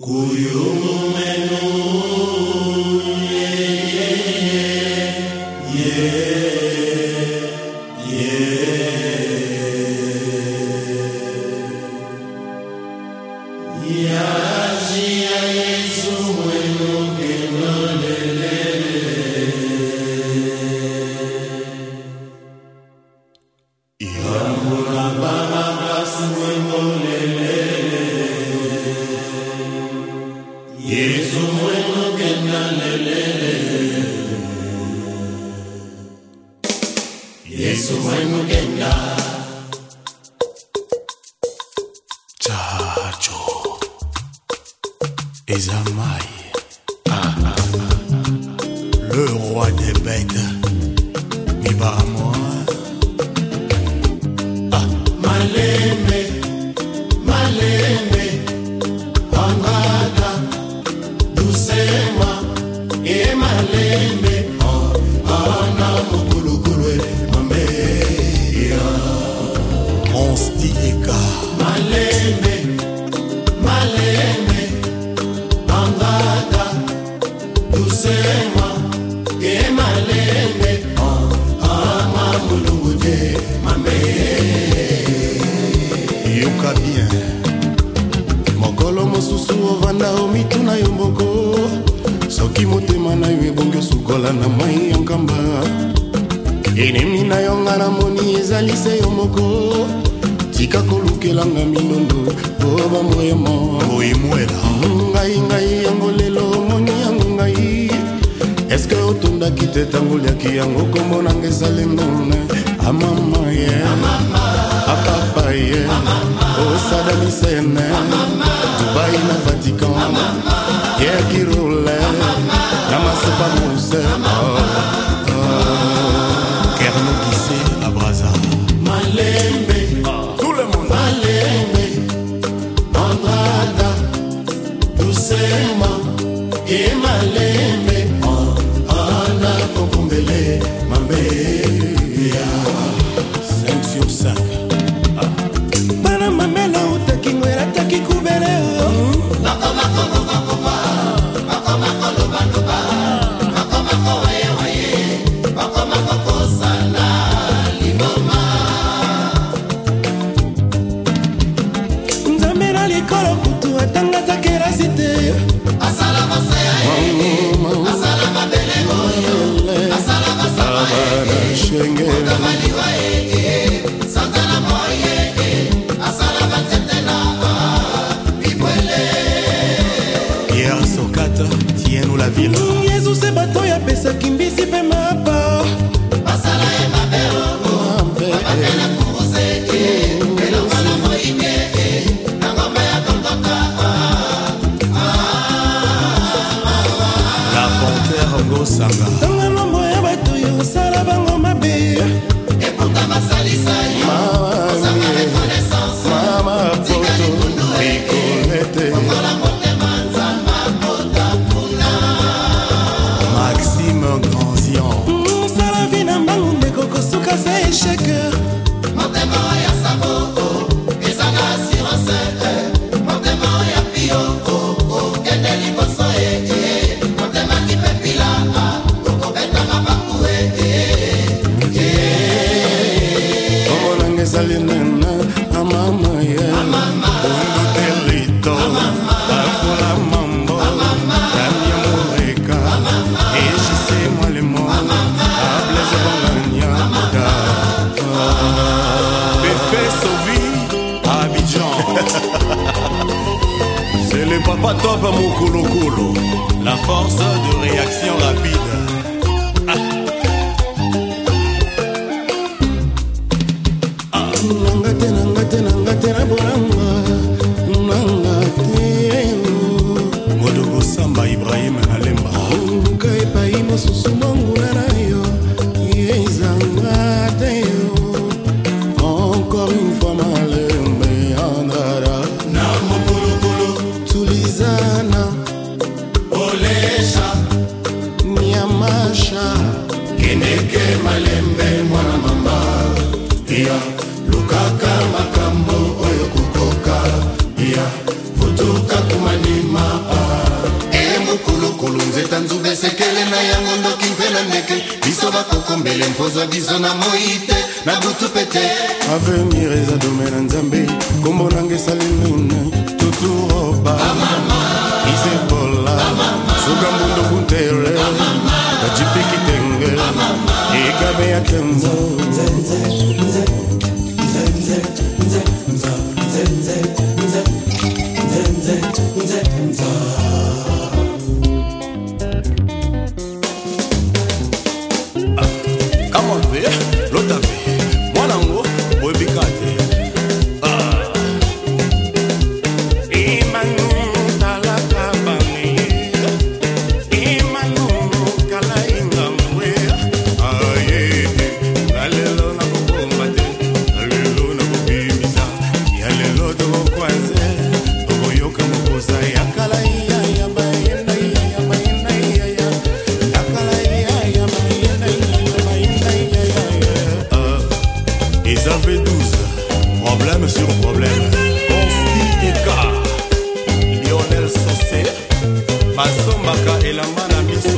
Yeah. Ezamaï, ah, ah, ah, le roi des bêtes, mi à moi. Ah. mal aimé. oyoka bien mokolo mosusu ovanda omituna yo moko soki motema na yo ebongi osukola na mai ya nkamba enemi na yo nga namoni ezali se yo moko tika kolukelanga minondo po bamoyemo oimwela ngai ngai yango lelo omoni yango ngai eske otondaki te ntango oliaki yango kombonanga ezalengo amama ye yeah. ye osadam oh, isene dubai na vatican yekirule na masepa muse kernokise oh, oh. na braza malembe tout le monde malembe andrada dusema ye malembe ana kokumbele mabeya 5 sur 5 eza esheke motema ya samo ezanga assurance motema ya pio okende liboso e motema kipepila ah, okobetanga baku e omonanga eh, ezali papa top à mon colo colo. La force de réaction rapide masha keneke malembe mwana mamba ya lukaka makambo oyo kokoka ya futuka kumanima emukulu nzeta nzube esekele na yango ndoki mpe na ndeke biso bakokombele mpozwa biso na moi te na butu pete avenir eza dome na nzambe nkombo nange esali nini tuturoba isebola suka mbundukuntela Come on, baby. basombaka elamba na biso